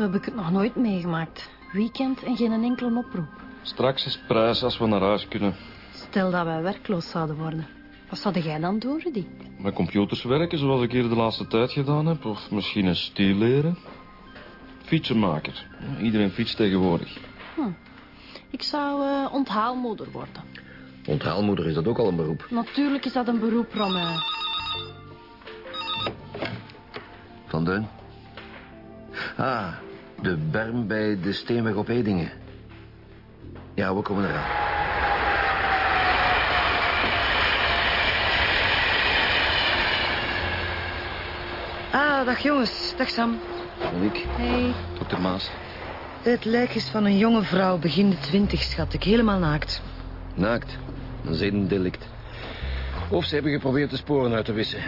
zo heb ik het nog nooit meegemaakt. Weekend en geen enkele oproep. Straks is prijs als we naar huis kunnen. Stel dat wij werkloos zouden worden. Wat zou jij dan doen, Rudy? Met computers werken, zoals ik hier de laatste tijd gedaan heb. Of misschien een stiel leren. Fietsenmaker. Iedereen fietst tegenwoordig. Ik zou eh, onthaalmoeder worden. Onthaalmoeder is dat ook al een beroep. Natuurlijk is dat een beroep, Romain. Van Deun. Ah, de berm bij de Steenweg op Edingen. Ja, we komen eraan. Ah, dag jongens. Dag Sam. En ik, Hey. Dokter Maas. Het lijk is van een jonge vrouw, begin de twintig, schat ik. Helemaal naakt. naakt. Een zedendelict. Of ze hebben geprobeerd de sporen uit te wissen.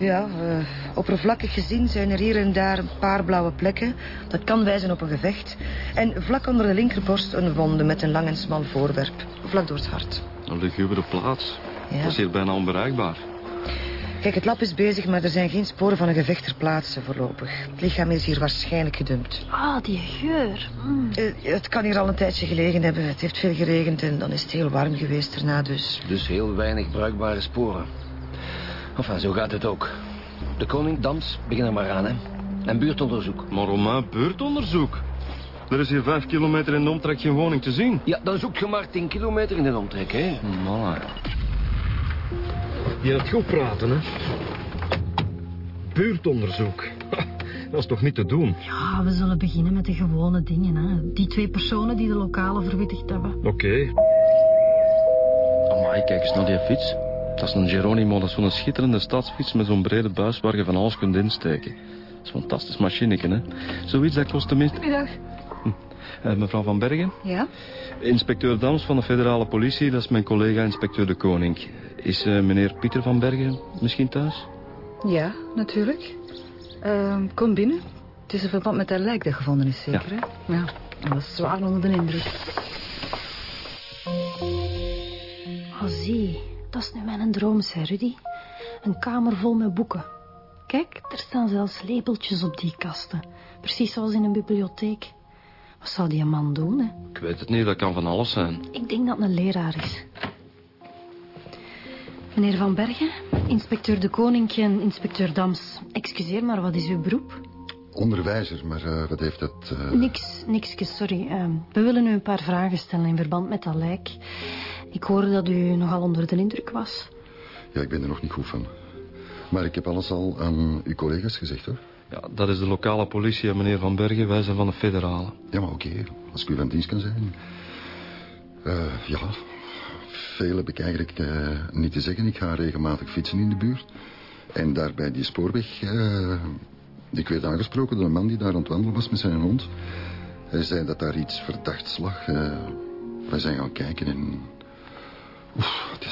Ja, eh, oppervlakkig gezien zijn er hier en daar een paar blauwe plekken. Dat kan wijzen op een gevecht. En vlak onder de linkerborst een wonde met een lang en smal voorwerp. Vlak door het hart. Een lugubere plaats. Ja. Dat is hier bijna onbereikbaar. Kijk, het lab is bezig, maar er zijn geen sporen van een gevecht ter plaatse voorlopig. Het lichaam is hier waarschijnlijk gedumpt. Ah, die geur. Mm. Eh, het kan hier al een tijdje gelegen hebben. Het heeft veel geregend en dan is het heel warm geweest erna dus. Dus heel weinig bruikbare sporen. Enfin, zo gaat het ook. De koning, Dams, begin er maar aan, hè. En buurtonderzoek. Maar Romain, buurtonderzoek. Er is hier vijf kilometer in de omtrek geen woning te zien. Ja, dan zoek je maar 10 kilometer in de omtrek, hè. Man. Je hebt goed praten, hè? Buurtonderzoek. Ha, Dat is toch niet te doen? Ja, we zullen beginnen met de gewone dingen. Hè. Die twee personen die de lokale verwittigd hebben. Oké. Amai, kijk eens naar die fiets. Dat is een Geronimo, dat is zo'n schitterende stadsfiets met zo'n brede buis waar je van alles kunt insteken. Dat is een fantastisch machineke, hè. Zoiets dat kost tenminste... Goedendag. Eh, mevrouw Van Bergen, Ja? inspecteur Dams van de federale politie, dat is mijn collega inspecteur De Koning. Is eh, meneer Pieter Van Bergen misschien thuis? Ja, natuurlijk. Ehm, kom binnen. Het is in verband met dat lijk dat gevonden is, zeker, hè? Ja. Dat was zwaar onder de indruk. Oh, zie. Dat is nu mijn droom, zei Rudy. Een kamer vol met boeken. Kijk, er staan zelfs labeltjes op die kasten. Precies zoals in een bibliotheek. Wat zou die man doen, hè? Ik weet het niet, dat kan van alles zijn. Ik denk dat het een leraar is. Meneer Van Bergen, inspecteur De Koning en inspecteur Dams. Excuseer, maar wat is uw beroep? Onderwijzer, maar eh, wat heeft dat... eh, Niks, niks, sorry. Ehm, we willen u een paar vragen stellen in verband met dat lijk. Ik hoorde dat u nogal onder de indruk was. Ja, ik ben er nog niet goed van. Maar ik heb alles al aan uw collega's gezegd, hoor. Ja, dat is de lokale politie, en meneer Van Bergen. Wij zijn van de federale. Ja, maar oké, als ik u van dienst kan zijn. Eh, ja, veel heb ik eigenlijk eh, niet te zeggen. Ik ga regelmatig fietsen in de buurt. En daar bij die spoorweg... eh, ik werd aangesproken door een man die daar aan het wandelen was met zijn hond. Hij zei dat daar iets verdachts lag. Eh, wij zijn gaan kijken en...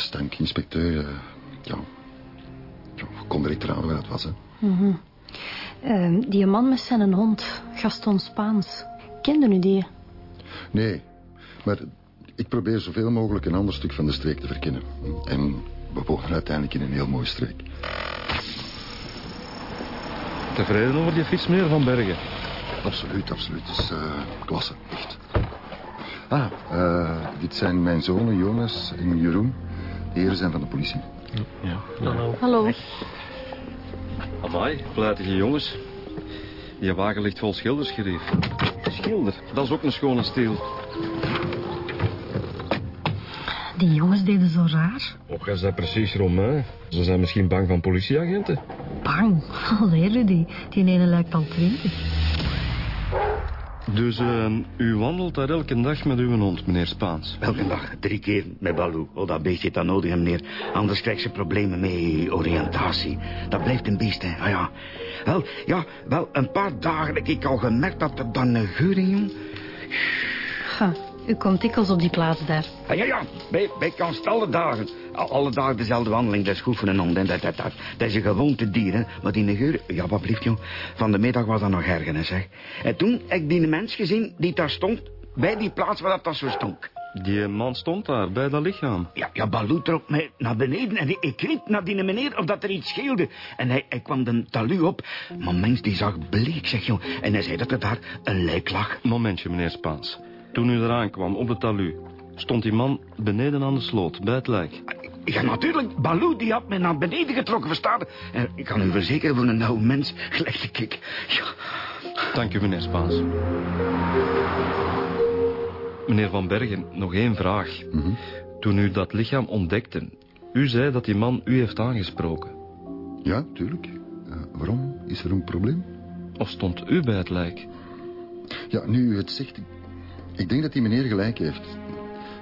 Stank, inspecteur. eh, ja, ja, ik kon direct raden waar het was, hè. Ehm, die man met zijn hond, Gaston Spaans. Kende u die? Nee, maar ik probeer zoveel mogelijk een ander stuk van de streek te verkennen. En we wonen uiteindelijk in een heel mooie streek. Tevreden over die fiets, meneer Van Bergen? Absoluut, absoluut. Het is eh, klasse, echt. Ah, eh, dit zijn mijn zonen Jonas en Jeroen. De heren zijn van de politie. Hallo. Amai, vlijtige jongens. Die wagen ligt vol schildersgerief. Schilder? Dat is ook een schone steel. Die jongens deden zo raar. Och, jij zei precies Romain. Ze zijn misschien bang van politieagenten. Bang. Allee, Rudy. Die ene lijkt al twintig. Dus eh, u wandelt daar elke dag met uw hond, meneer Spaans. Elke dag, drie keer met Baloo. Oh, dat beest heeft dat nodig, meneer. Anders krijgt ze problemen met oriëntatie. Dat blijft een beest, hè. Ah, ja. Wel, ja, wel, een paar dagen heb ik al gemerkt dat er dan een geuring, jong. Ha, u komt dikwijls op die plaats daar. Ah, ja, ja, bij, bij kans alle dagen. Al- Alle dagen dezelfde wandeling, dat is goed voor een hond. hè. Dat, dat, dat, dat is een gewoonte dier, hè. Maar die geur, ja, wat blieft, jong. Van de middag was dat nog erger, hè, zeg. En toen heb ik die mens gezien die daar stond, bij die plaats waar dat, dat zo stonk. Die man stond daar, bij dat lichaam. Ja, ja Balou trok mij naar beneden en ik, ik riep naar die meneer of dat er iets scheelde. En hij, hij kwam de talu op. Maar mens, die zag bleek, zeg jong. En hij zei dat er daar een lijk lag. Momentje, meneer Spaans. Toen u eraan kwam, op de talu, stond die man beneden aan de sloot, bij het lijk. Ja, natuurlijk. Balou, die had mij naar beneden getrokken, verstaan. En ik kan u verzekeren van een oude mens, gelijk de kik. Ja. Dank u, meneer Spaans. Meneer Van Bergen, nog één vraag. Toen u dat lichaam ontdekte, u zei dat die man u heeft aangesproken. Ja, tuurlijk. Eh, waarom? Is er een probleem? Of stond u bij het lijk? Ja, nu u het zegt... Ik, ik denk dat die meneer gelijk heeft.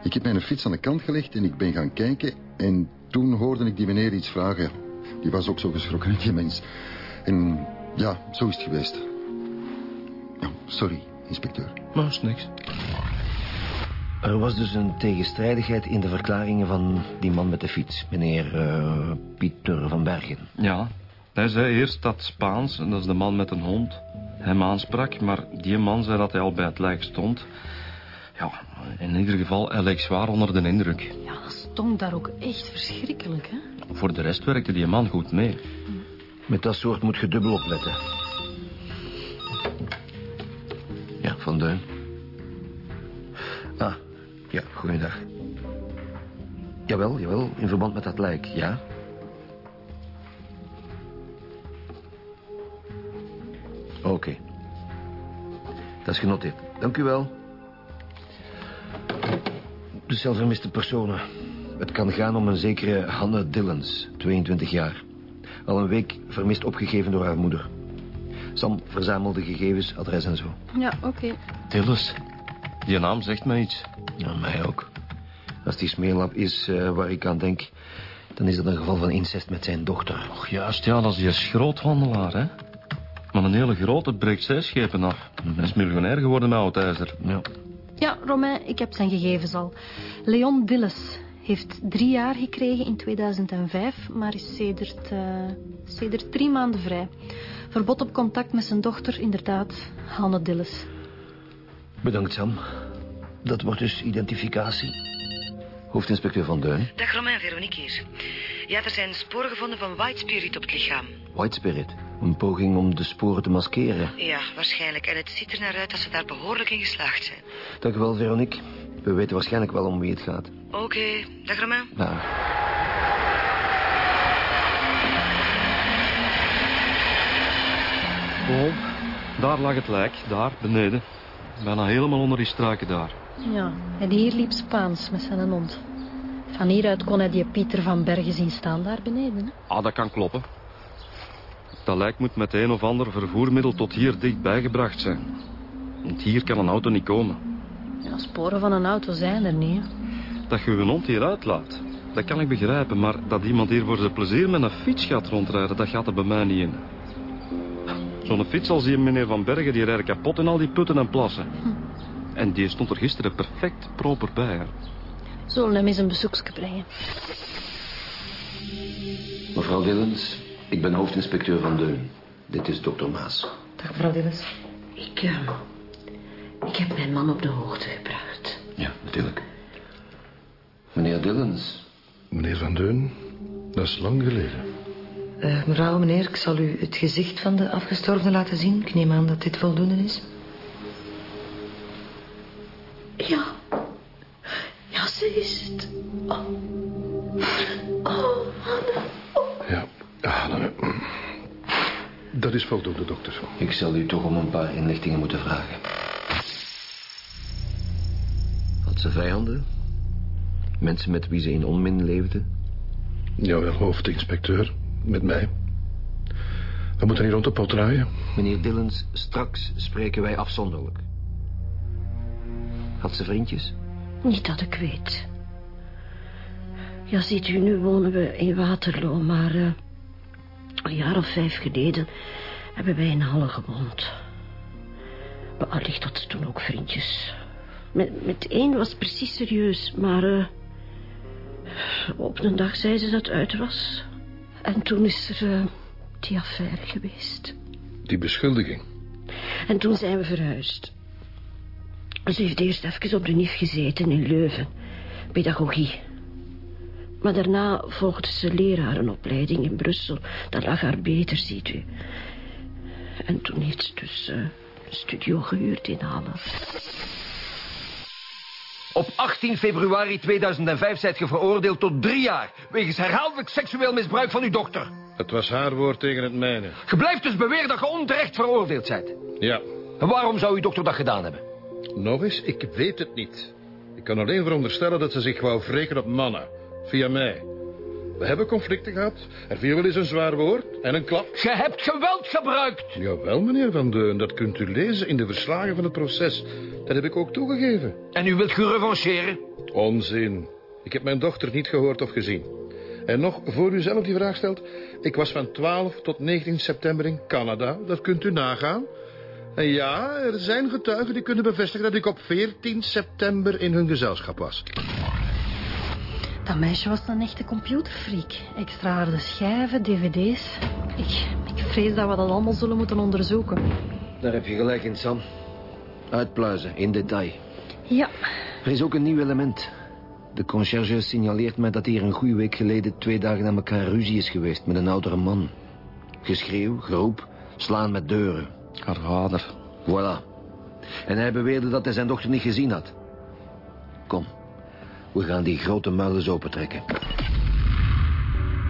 Ik heb mijn fiets aan de kant gelegd en ik ben gaan kijken... en toen hoorde ik die meneer iets vragen. Die was ook zo geschrokken, die mens. En ja, zo is het geweest. Ja, sorry, inspecteur. Maar is niks. Er was dus een tegenstrijdigheid in de verklaringen van die man met de fiets. Meneer eh, Pieter van Bergen. Ja, hij zei eerst dat Spaans, en dat is de man met een hond, hem aansprak. Maar die man zei dat hij al bij het lijk stond. Ja, in ieder geval, hij leek zwaar onder de indruk. Ja, dat stonk daar ook echt verschrikkelijk, hè? Voor de rest werkte die man goed mee. Met dat soort moet je dubbel opletten. Ja, Van Duin. Ah, ja, goeiedag. Jawel, jawel, in verband met dat lijk, ja. Oké. Dat is genoteerd. Dank u wel. De cel vermiste personen. Het kan gaan om een zekere Hanne Dillens, 22 jaar. Al een week vermist opgegeven door haar moeder. Sam verzamelde gegevens, adres en zo. Ja, oké. Tillis, die naam zegt mij iets. Ja, mij ook. Als die smeerlap is eh, waar ik aan denk... dan is dat een geval van incest met zijn dochter. Och, juist, ja, dat is die schroothandelaar, hè. Maar een hele grote breekt zes schepen af. Hij is miljonair geworden met oud-ijzer. Ja. Ja, Romain, ik heb zijn gegevens al. Leon Dilles heeft drie jaar gekregen in 2005, maar is sedert, eh, sedert drie maanden vrij. Verbod op contact met zijn dochter, inderdaad, Hanne Dilles. Bedankt, Sam. Dat wordt dus identificatie. Hoofdinspecteur Van Duin. Dag Romain, Veronique hier. Ja, er zijn sporen gevonden van white spirit op het lichaam. White Spirit. Een poging om de sporen te maskeren. Ja, waarschijnlijk. En het ziet er naar uit dat ze daar behoorlijk in geslaagd zijn. Dank u wel, Veronique. We weten waarschijnlijk wel om wie het gaat. Oké, dag Romain. Nou, Oh, daar lag het lijk, daar, beneden. Bijna helemaal onder die struiken daar. Ja, en hier liep Spaans met zijn hond. Van hieruit kon hij die Pieter van Bergen zien staan daar beneden. Hè? Ah, dat kan kloppen. Dat lijk moet met een of ander vervoermiddel tot hier dichtbij gebracht zijn. Want hier kan een auto niet komen. Ja, sporen van een auto zijn er niet. hè. Dat je een hond hier uitlaat, dat kan ik begrijpen. Maar dat iemand hier voor zijn plezier met een fiets gaat rondrijden, dat gaat er bij mij niet in. Zo'n fiets als die meneer Van Bergen, die rijdt kapot in al die putten en plassen. En die stond er gisteren perfect proper bij. Hè. Zullen hem eens een bezoekje brengen. mevrouw Dillens, ik ben hoofdinspecteur Van Deun. Dit is dokter Maas. Dag mevrouw Dilles. Ik, eh, ik heb mijn man op de hoogte gebracht. Ja, natuurlijk. Meneer Dillens, Meneer Van Deun, dat is lang geleden. Eh, mevrouw, meneer, ik zal u het gezicht van de afgestorvene laten zien. Ik neem aan dat dit voldoende is. Ja, Dat is voldoende, dokter. ik zal u toch om een paar inlichtingen moeten vragen. Had ze vijanden? Mensen met wie ze in onmin leefde? Jawel, hoofdinspecteur. Met mij. We moeten hier rond de pot draaien. Meneer Dillens, straks spreken wij afzonderlijk. Had ze vriendjes? Niet dat ik weet. Ja, ziet u, nu wonen we in Waterloo, maar... een jaar of vijf geleden hebben wij in Halle gewoond. Maar allicht had ze toen ook vriendjes. Met, met één was het precies serieus, maar... eh, op een dag zei ze dat het uit was. En toen is er eh, die affaire geweest. Die beschuldiging. En toen zijn we verhuisd. Ze heeft eerst even op de NIF gezeten in Leuven. Pedagogie. Maar daarna volgde ze lerarenopleiding in Brussel. Dat lag haar beter, ziet u. En toen heeft ze dus uh, een studio gehuurd in Halle. Op 18 februari 2005 zijt je veroordeeld tot drie jaar... wegens herhaaldelijk seksueel misbruik van uw dochter. Het was haar woord tegen het mijne. Je blijft dus beweren dat je onterecht veroordeeld bent. Ja. En waarom zou uw dochter dat gedaan hebben? Nog eens, ik weet het niet. Ik kan alleen veronderstellen dat ze zich wou wreken op mannen. Via mij. We hebben conflicten gehad. Er viel wel eens een zwaar woord en een klap. Je hebt geweld gebruikt. Jawel, meneer Van Deun. Dat kunt u lezen in de verslagen van het proces. Dat heb ik ook toegegeven. En u wilt gerevancheren? Onzin. Ik heb mijn dochter niet gehoord of gezien. En nog, voor u zelf die vraag stelt... ik was van 12 tot 19 september in Canada. Dat kunt u nagaan. En ja, er zijn getuigen die kunnen bevestigen... dat ik op 14 september in hun gezelschap was. Dat meisje was een echte computerfreak. Extra harde schijven, dvd's. Ik, ik vrees dat we dat allemaal zullen moeten onderzoeken. Daar heb je gelijk in, Sam. Uitpluizen, in detail. Ja. Er is ook een nieuw element. De conciërge signaleert mij dat hier een goede week geleden... twee dagen aan elkaar ruzie is geweest met een oudere man. Geschreeuw, geroep, slaan met deuren. Haar vader. Voilà. En hij beweerde dat hij zijn dochter niet gezien had. We gaan die grote muilen opentrekken.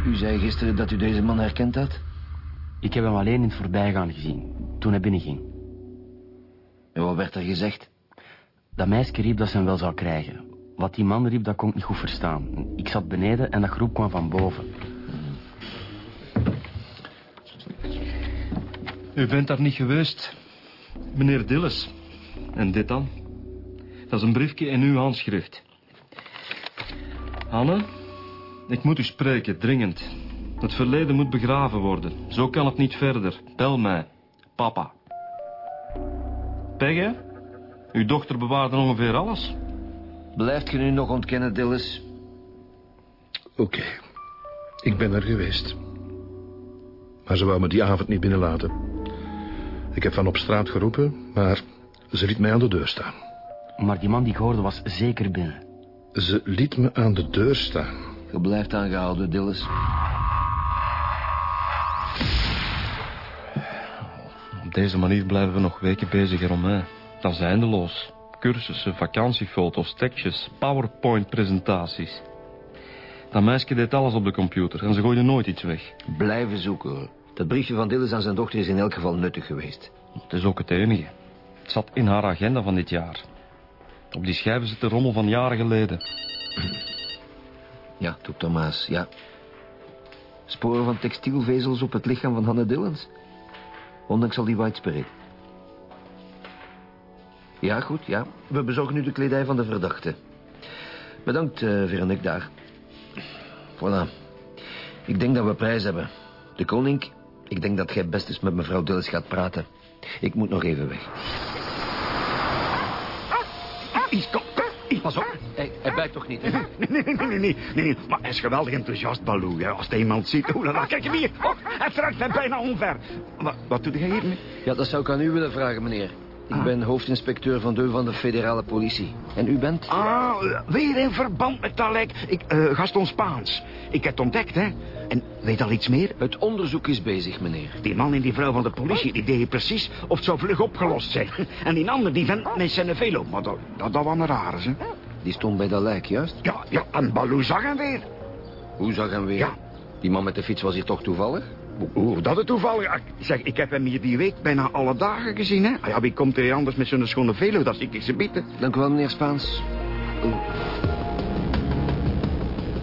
U zei gisteren dat u deze man herkend had? Ik heb hem alleen in het voorbijgaan gezien, toen hij binnenging. En wat werd er gezegd? Dat meisje riep dat ze hem wel zou krijgen. Wat die man riep, dat kon ik niet goed verstaan. Ik zat beneden en dat groep kwam van boven. U bent daar niet geweest, meneer Dilles. En dit dan? Dat is een briefje in uw handschrift. Anne, ik moet u spreken, dringend. Het verleden moet begraven worden. Zo kan het niet verder. Bel mij. Papa. Pegge? Uw dochter bewaarde ongeveer alles. Blijft je nu nog ontkennen, Dillis? Oké. Ik ben er geweest. Maar ze wou me die avond niet binnenlaten. Ik heb van op straat geroepen, maar ze liet mij aan de deur staan. Maar die man die ik hoorde was zeker binnen. Ze liet me aan de deur staan. Je blijft aangehouden, Dillis. Op deze manier blijven we nog weken bezig eromheen. Dat is eindeloos. Cursussen, vakantiefoto's, tekstjes, PowerPoint-presentaties. Dat meisje deed alles op de computer en ze gooide nooit iets weg. Blijven zoeken, hoor. Dat briefje van Dillis aan zijn dochter is in elk geval nuttig geweest. Het is ook het enige. Het zat in haar agenda van dit jaar. Op die schijven zit de rommel van jaren geleden. Ja, toep Thomas, ja. Sporen van textielvezels op het lichaam van Hanne Dillens. Ondanks al die widespread. Ja, goed, ja. We bezorgen nu de kledij van de verdachte. Bedankt, uh, Veronique, daar. Voilà. Ik denk dat we prijs hebben. De koning, ik denk dat jij best eens met mevrouw Dillens gaat praten. Ik moet nog even weg. Pas op, hij, hij bijt toch niet, hè? Nee, nee, nee, nee, nee, nee, Maar hij is geweldig enthousiast, Baloo. Hè. Als hij iemand ziet, oh, dan kijk hem hier. Oh, hij trekt mij bijna omver. Wat, wat doet hij hiermee? Ja, dat zou ik aan u willen vragen, meneer. Ik ah. ben hoofdinspecteur van Deu van de federale politie. En u bent? Ah, weer in verband met dat lijk. Ik, uh, Gaston Spaans. Ik heb het ontdekt, hè. En weet al iets meer? Het onderzoek is bezig, meneer. Die man en die vrouw van de politie, die deden precies of het zou vlug opgelost zijn. En die ander, die vent met zijn velo. Maar dat, dat, dat was een rare, hè. Die stond bij dat lijk, juist? Ja, ja, en Baloo zag hem weer. Hoe zag hem weer? Ja. Die man met de fiets was hier toch toevallig? Hoe dat het toevallig? Zeg, ik heb hem hier die week bijna alle dagen gezien, hè? Ah, ja, wie komt er anders met zo'n schone velo? Dat zie ik ze bieden. Dank u wel, meneer Spaans. Oh.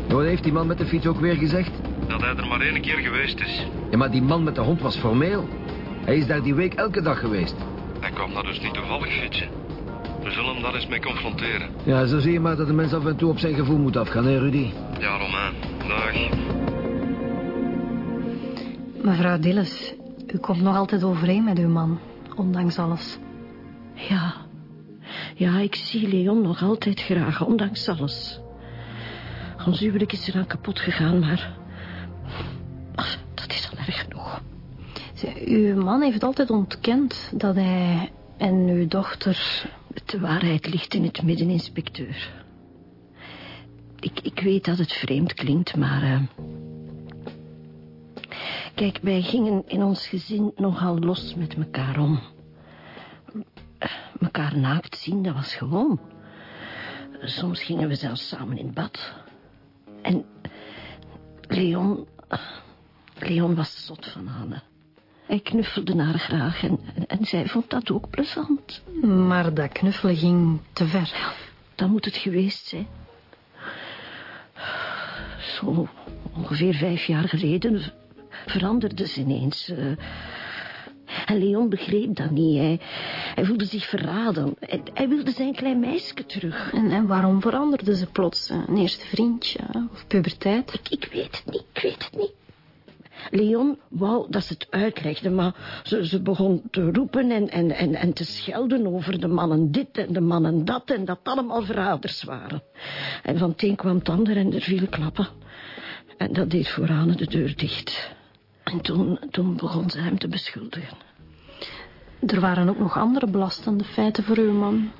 Wat heeft die man met de fiets ook weer gezegd? Dat hij er maar één keer geweest is. Ja, maar die man met de hond was formeel. Hij is daar die week elke dag geweest. Hij kwam daar dus niet toevallig fietsen. We zullen hem daar eens mee confronteren. Ja, zo zie je maar dat de mens af en toe op zijn gevoel moet afgaan, hè, Rudy? Ja, Romain. Dag. Mevrouw Dilles, u komt nog altijd overeen met uw man, ondanks alles. Ja, ja, ik zie Leon nog altijd graag, ondanks alles. Ons huwelijk is eraan kapot gegaan, maar... Ach, dat is al erg genoeg. Uw man heeft altijd ontkend dat hij en uw dochter De waarheid ligt in het midden, inspecteur. Ik, ik weet dat het vreemd klinkt, maar... Uh... Kijk, wij gingen in ons gezin nogal los met elkaar om. Mekaar naakt zien, dat was gewoon. Soms gingen we zelfs samen in bad. En Leon... Leon was zot van Anne. Hij knuffelde haar graag en, en, zij vond dat ook plezant. Maar dat knuffelen ging te ver. Ja, dan moet het geweest zijn. Zo ongeveer vijf jaar geleden veranderde ze ineens. Uh, en Leon begreep dat niet. Hij, hij voelde zich verraden. Hij, hij, wilde zijn klein meisje terug. En, en waarom veranderde ze plots? Een eerste vriendje of puberteit? Ik, ik weet het niet, ik weet het niet. Leon wou dat ze het uitlegde, maar ze, ze begon te roepen en, en, en, en te schelden over de mannen dit en de mannen dat en dat allemaal verraders waren. En van het een kwam het ander en er viel klappen. En dat deed voor Anne de deur dicht. En toen, toen begon ze hem te beschuldigen. Er waren ook nog andere belastende feiten voor uw man.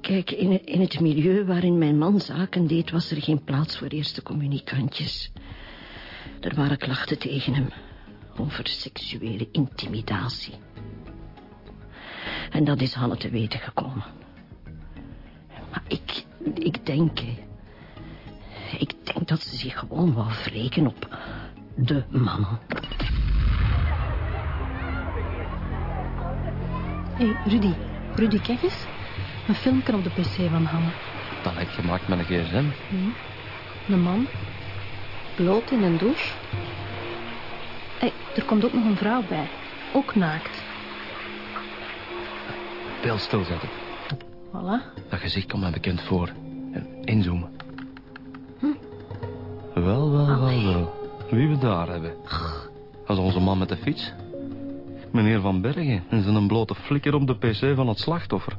Kijk, in, in het milieu waarin mijn man zaken deed... was er geen plaats voor eerste communicantjes. Er waren klachten tegen hem over seksuele intimidatie. En dat is Hanne te weten gekomen. Maar ik, ik denk... Ik denk dat ze zich gewoon wou wreken op de man. Hé, hey, Rudy. Rudy, kijk eens. Een filmpje op de pc van Hanne. Dat lijkt gemaakt met een gsm. Hm. Een man. Bloot in een douche. Hé, hey, er komt ook nog een vrouw bij. Ook naakt. Beeld stilzetten. Voilà. Dat gezicht komt mij bekend voor. En inzoomen. Hm. Wel, wel, wel, wel. Wie we daar hebben. Dat is onze man met de fiets. Meneer Van Bergen en zijn een blote flikker op de pc van het slachtoffer.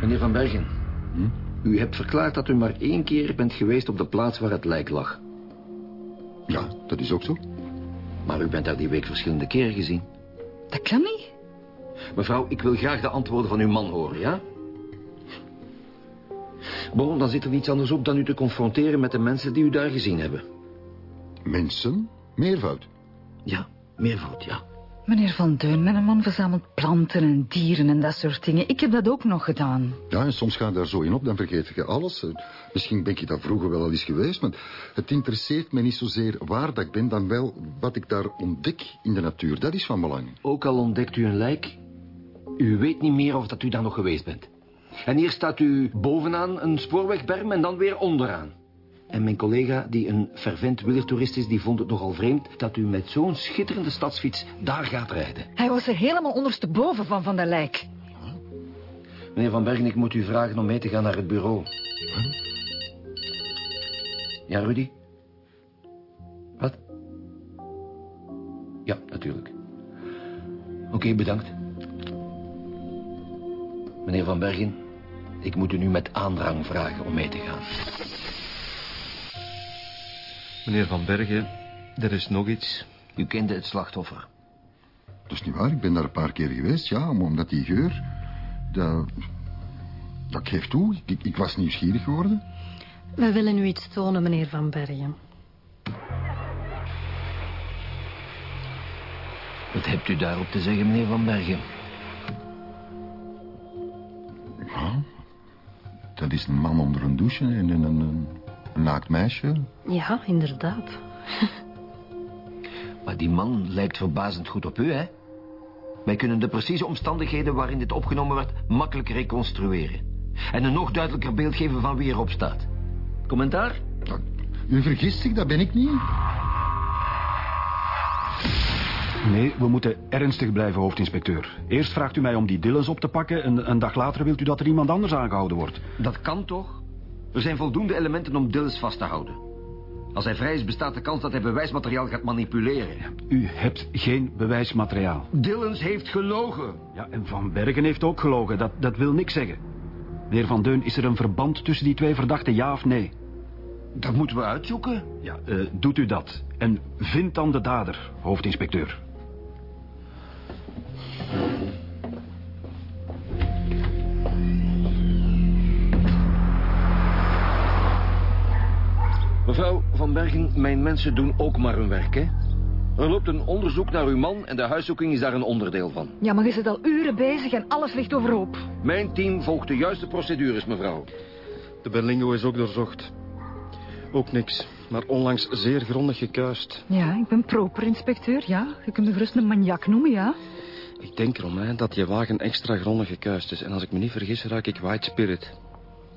Meneer Van Bergen, hm? u hebt verklaard dat u maar één keer bent geweest op de plaats waar het lijk lag. Ja, dat is ook zo. Maar u bent daar die week verschillende keren gezien. Dat kan niet. Mevrouw, ik wil graag de antwoorden van uw man horen, ja? Bon, dan zit er niets anders op dan u te confronteren met de mensen die u daar gezien hebben. Mensen? Meervoud? Ja, meervoud, ja. Meneer Van Deun, mijn man verzamelt planten en dieren en dat soort dingen. Ik heb dat ook nog gedaan. Ja, en soms ga je daar zo in op, dan vergeet je alles. Eh, misschien ben je dat vroeger wel al eens geweest, maar het interesseert me niet zozeer waar dat ik ben, dan wel wat ik daar ontdek in de natuur. Dat is van belang. Ook al ontdekt u een lijk, u weet niet meer of dat u daar nog geweest bent. En hier staat u bovenaan een spoorwegberm en dan weer onderaan. En mijn collega, die een fervent wielertoerist is... die vond het nogal vreemd dat u met zo'n schitterende stadsfiets daar gaat rijden. Hij was er helemaal ondersteboven van, van dat lijk. Meneer Van Bergen, ik moet u vragen om mee te gaan naar het bureau. Ja, Rudy? Wat? Ja, natuurlijk. Oké, bedankt. Meneer Van Bergen, ik moet u nu met aandrang vragen om mee te gaan. Meneer Van Bergen, er is nog iets. U kende het slachtoffer. Dat is niet waar, ik ben daar een paar keer geweest, ja, omdat die geur... Dat, dat geeft toe, ik, ik was nieuwsgierig geworden. We willen u iets tonen, meneer Van Bergen. Wat hebt u daarop te zeggen, meneer Van Bergen? Ja, dat is een man onder een douche en een, een, een naakt meisje. Ja, inderdaad. maar die man lijkt verbazend goed op u, hè? Wij kunnen de precieze omstandigheden waarin dit opgenomen werd makkelijk reconstrueren. En een nog duidelijker beeld geven van wie erop staat. Commentaar? u vergist zich, dat ben ik niet. Nee, we moeten ernstig blijven, hoofdinspecteur. Eerst vraagt u mij om die Dillens op te pakken... en een dag later wilt u dat er iemand anders aangehouden wordt. Dat kan toch? Er zijn voldoende elementen om Dillens vast te houden. Als hij vrij is, bestaat de kans dat hij bewijsmateriaal gaat manipuleren. U hebt geen bewijsmateriaal. Dillens heeft gelogen. Ja, en Van Bergen heeft ook gelogen. Dat, dat wil niks zeggen. Meneer Van Deun, is er een verband tussen die twee verdachten, ja of nee? Dat moeten we uitzoeken. Ja, uh, doet u dat. En vind dan de dader, hoofdinspecteur. Mevrouw Van Bergen, mijn mensen doen ook maar hun werk, hè? Er loopt een onderzoek naar uw man en de huiszoeking is daar een onderdeel van. Ja, maar je zit al uren bezig en alles ligt overhoop. Mijn team volgt de juiste procedures, mevrouw. De Berlingo is ook doorzocht. Ook niks, maar onlangs zeer grondig gekuist. Ja, ik ben proper, inspecteur. Ja, je kunt me gerust een maniak noemen, ja. Ik denk erom, hè, dat je wagen extra grondig gekuist is. En als ik me niet vergis, ruik ik White Spirit.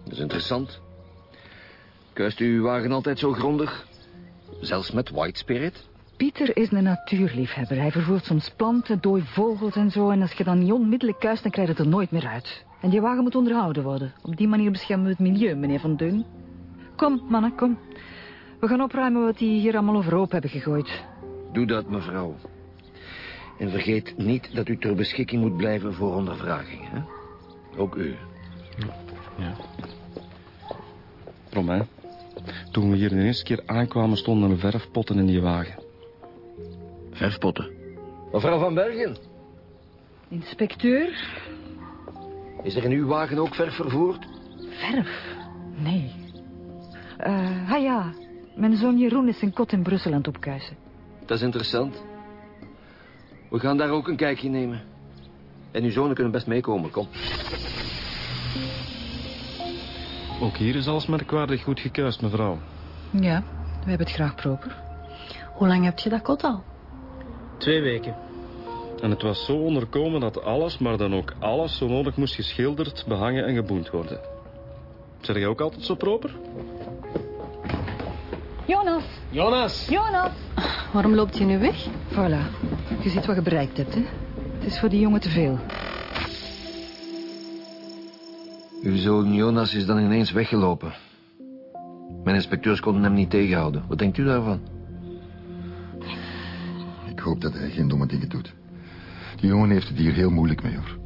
Dat is interessant. Kuist u uw wagen altijd zo grondig? Zelfs met White Spirit? Pieter is een natuurliefhebber. Hij vervoert soms planten, dooi vogels en zo. En als je dan niet onmiddellijk kuist, dan krijg je het er nooit meer uit. En die wagen moet onderhouden worden. Op die manier beschermen we het milieu, meneer Van Deun. Kom, mannen, kom. We gaan opruimen wat die hier allemaal overhoop hebben gegooid. Doe dat, mevrouw. En vergeet niet dat u ter beschikking moet blijven voor ondervraging, hè? Ook u. Ja. Romain, toen we hier de eerste keer aankwamen, stonden er verfpotten in die wagen. Verfpotten? Mevrouw Van Bergen, Inspecteur? is er in uw wagen ook verf vervoerd? Verf? Nee. Eh, ah ja, mijn zoon Jeroen is zijn kot in Brussel aan het opkuisen. Dat is interessant. We gaan daar ook een kijkje nemen. En uw zonen kunnen best meekomen, kom. Ook hier is alles merkwaardig goed gekuist, mevrouw. Ja, we hebben het graag proper. Hoe lang heb je dat kot al? Twee weken. En het was zo onderkomen dat alles, maar dan ook alles, zo nodig moest geschilderd, behangen en geboend worden. Zeg jij ook altijd zo proper? Jonas! Jonas! Jonas! Waarom loopt je nu weg? Voilà. Je ziet wat je bereikt hebt, hè. Het is voor die jongen te veel. Uw zoon Jonas is dan ineens weggelopen. Mijn inspecteurs konden hem niet tegenhouden. Wat denkt u daarvan? Ik hoop dat hij geen domme dingen doet. Die jongen heeft het hier heel moeilijk mee, hoor.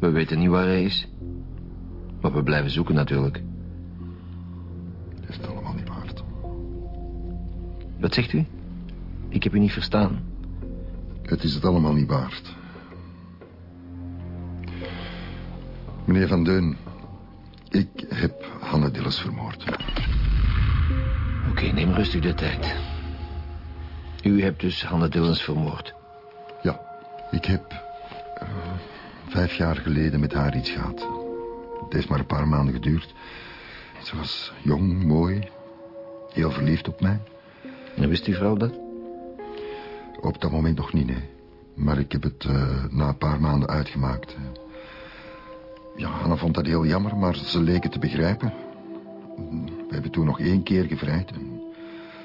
We weten niet waar hij is. Maar we blijven zoeken natuurlijk. Het is het allemaal niet waard. Wat zegt u? Ik heb u niet verstaan. Het is het allemaal niet waard. Meneer Van Deun, ik heb Hanne Dilles vermoord. Oké, neem rustig de tijd. U hebt dus Hanne Dillens vermoord. Ja, ik heb eh, vijf jaar geleden met haar iets gehad. Het heeft maar een paar maanden geduurd. Ze was jong, mooi, heel verliefd op mij. En wist uw vrouw dat? Op dat moment nog niet, nee. Maar ik heb het eh, na een paar maanden uitgemaakt. Ja, Hanna vond dat heel jammer, maar ze leek het te begrijpen. We hebben toen nog één keer gevrijd. En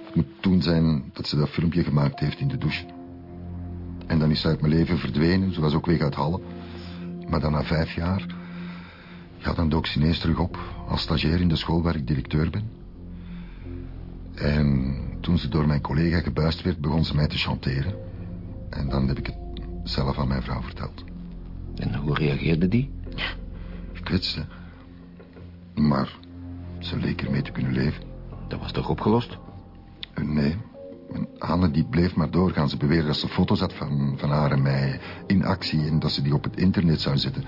het moet toen zijn dat ze dat filmpje gemaakt heeft in de douche. En dan is ze uit mijn leven verdwenen. Ze was ook weg uit Halle. Maar dan na vijf jaar... Ja, dan dook ze terug op. Als stagiair in de school waar ik directeur ben. En toen ze door mijn collega gebuist werd, begon ze mij te chanteren. En dan heb ik het zelf aan mijn vrouw verteld. En hoe reageerde die? Kwetste. Maar ze leek ermee te kunnen leven. Dat was toch opgelost? Eh, Nee. En Hanne die bleef maar doorgaan. Ze beweerde dat ze foto's had van, van haar en mij in actie... en dat ze die op het internet zou zetten.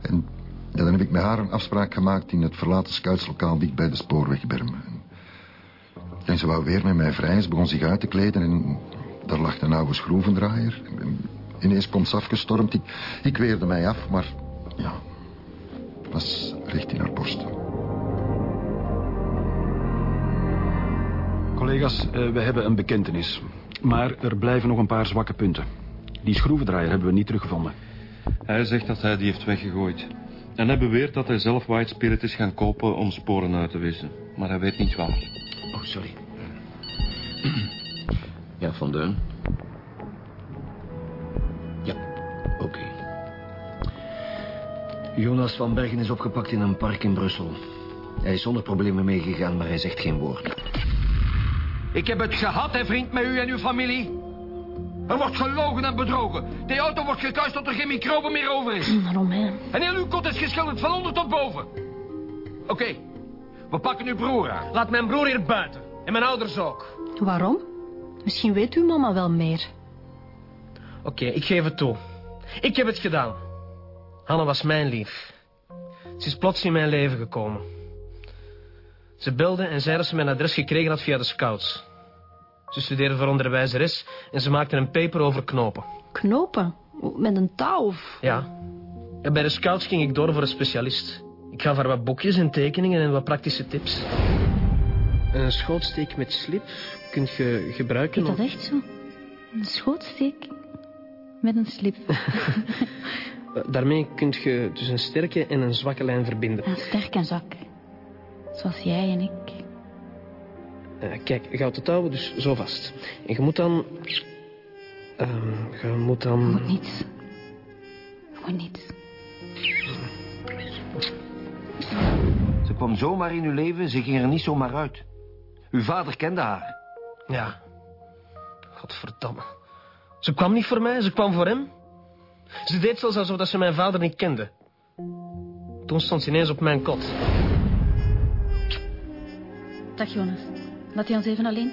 En ja, dan heb ik met haar een afspraak gemaakt... in het verlaten scoutslokaal dicht bij de spoorwegberm. En, en ze wou weer met mij vrij. Ze begon zich uit te kleden en daar lag een oude schroevendraaier. En ineens komt ze afgestormd. Ik, ik weerde mij af, maar ja... het was recht in haar borst. Collega's, eh, we hebben een bekentenis. Maar er blijven nog een paar zwakke punten. Die schroevendraaier hebben we niet teruggevonden. Hij zegt dat hij die heeft weggegooid. En hij beweert dat hij zelf White Spirit is gaan kopen om sporen uit te wissen. Maar hij weet niet waar. Oh, sorry. Ja, Van Deun. Jonas van Bergen is opgepakt in een park in Brussel. Hij is zonder problemen meegegaan, maar hij zegt geen woord. Ik heb het gehad, hè, vriend, met u en uw familie. Er wordt gelogen en bedrogen. De auto wordt gekuist tot er geen microbe meer over is. Romain. En heel uw kot is geschilderd van onder tot boven. Oké, we pakken uw broer aan. Laat mijn broer hier buiten. En mijn ouders ook. Waarom? Misschien weet uw mama wel meer. Oké, ik geef het toe. Ik heb het gedaan. Hanne was mijn lief. Ze is plots in mijn leven gekomen. Ze belde en zei dat ze mijn adres gekregen had via de scouts. Ze studeerde voor onderwijzeres en ze maakte een paper over knopen. Knopen? Met een touw of... Ja. En bij de scouts ging ik door voor een specialist. Ik gaf haar wat boekjes en tekeningen en wat praktische tips. Een schootsteek met slip kun je gebruiken... Is dat echt zo? Een schootsteek met een slip. Daarmee kun je dus een sterke en een zwakke lijn verbinden. Een sterk en zwak. Zoals jij en ik. Uh, kijk, je houdt het touw dus zo vast. En je moet dan... Uh, je moet dan... Je moet niets. Je moet niets. Ze kwam zomaar in uw leven, ze ging er niet zomaar uit. Uw vader kende haar. Ja. Godverdamme. Ze kwam niet voor mij, ze kwam voor hem. Ze deed zelfs alsof dat ze mijn vader niet kende. Toen stond ze ineens op mijn kot. Dag Jonas. Laat je ons even alleen?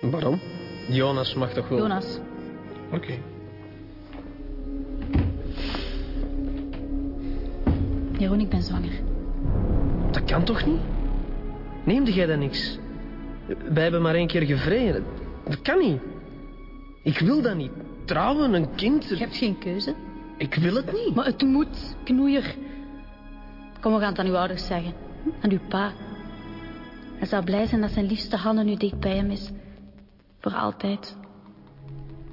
Waarom? Jonas mag toch wel... Jonas. Oké. Okay. Jeroen, ik ben zwanger. Dat kan toch niet? Neemde jij dan niks? Wij hebben maar één keer gevreden. Dat kan niet. Ik wil dat niet. Trouwen, een kind... Je hebt geen keuze. Ik wil het niet. Maar het moet, knoeier. Kom, we gaan het aan uw ouders zeggen. Aan uw pa. Hij zou blij zijn dat zijn liefste Hanne nu dicht bij hem is. Voor altijd.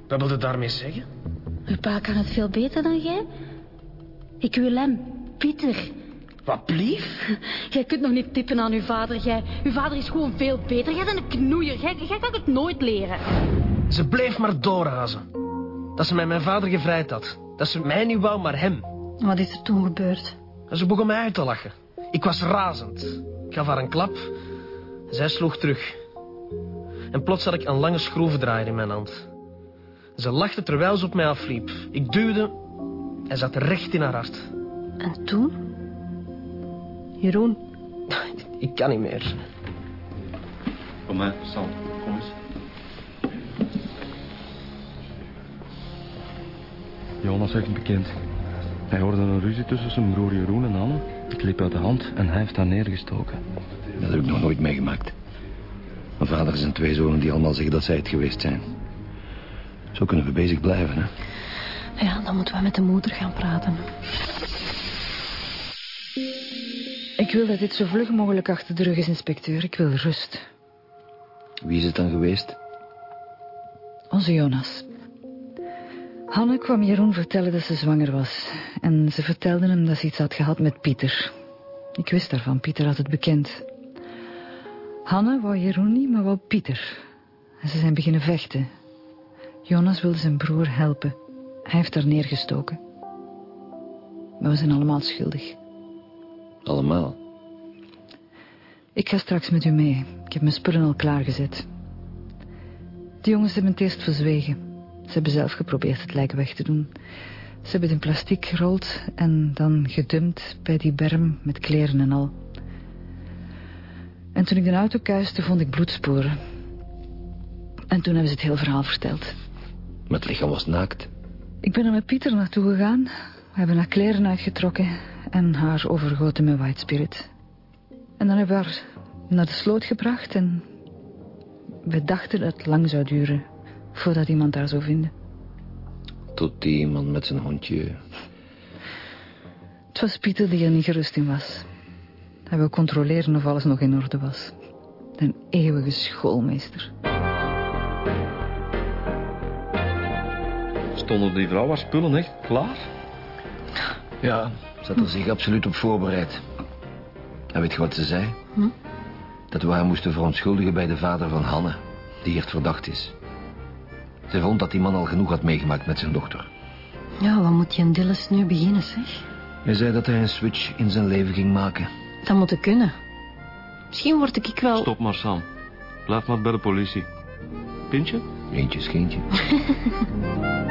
Wat wil je daarmee zeggen? Uw pa kan het veel beter dan jij. Ik wil hem, Pieter. Wat blief? Jij kunt nog niet tippen aan uw vader. Jij, uw vader is gewoon veel beter. Jij bent een knoeier. Jij, jij kan het nooit leren. Ze bleef maar doorrazen. Dat ze mij mijn vader gevrijd had. Dat ze mij niet wou, maar hem. Wat is er toen gebeurd? En ze begon mij uit te lachen. Ik was razend. Ik gaf haar een klap. Zij sloeg terug. En plots had ik een lange schroevendraaier in mijn hand. Ze lachte terwijl ze op mij afliep. Ik duwde en zat recht in haar hart. En toen? Jeroen? Ik kan niet meer. Kom maar, Sam. Kom eens. Jonas heeft het bekend. Hij hoorde een ruzie tussen zijn broer Jeroen en Anne. Het liep uit de hand en hij heeft haar neergestoken. Dat heb ik nog nooit meegemaakt. Mijn vader en twee zonen die allemaal zeggen dat zij het geweest zijn. Zo kunnen we bezig blijven, hè? Ja, dan moeten we met de moeder gaan praten. Ik wil dat dit zo vlug mogelijk achter de rug is, inspecteur. Ik wil rust. Wie is het dan geweest? Onze Jonas. Hanne kwam Jeroen vertellen dat ze zwanger was. En ze vertelde hem dat ze iets had gehad met Pieter. Ik wist daarvan, Pieter had het bekend. Hanne wou Jeroen niet, maar wou Pieter. En ze zijn beginnen vechten. Jonas wilde zijn broer helpen. Hij heeft haar neergestoken. Maar we zijn allemaal schuldig. Allemaal? Ik ga straks met u mee. Ik heb mijn spullen al klaargezet. De jongens hebben het eerst verzwegen. Ze hebben zelf geprobeerd het lijk weg te doen. Ze hebben het in plastic gerold en dan gedumpt bij die berm met kleren en al. En toen ik de auto kuiste, vond ik bloedsporen. En toen hebben ze het hele verhaal verteld. Maar het lichaam was naakt. Ik ben er met Pieter naartoe gegaan. We hebben haar kleren uitgetrokken en haar overgoten met white spirit. En dan hebben we haar naar de sloot gebracht en we dachten dat het lang zou duren voordat iemand haar zou vinden. Tot die iemand met zijn hondje... Het was Pieter die er niet gerust in was. Hij wil controleren of alles nog in orde was. Een eeuwige schoolmeester. Stonden die vrouw haar spullen echt klaar? Ja, ze had er zich absoluut op voorbereid. En weet je wat ze zei? Hm? Dat we haar moesten verontschuldigen bij de vader van Hanne, die hier verdacht is. Ze vond dat die man al genoeg had meegemaakt met zijn dochter. Ja, wat moet Jan Dillis nu beginnen, zeg? Hij zei dat hij een switch in zijn leven ging maken. Dat moet kunnen. Misschien word ik wel... Stop maar, Sam. Blijf maar bij de politie. Pintje? Eentje scheentje.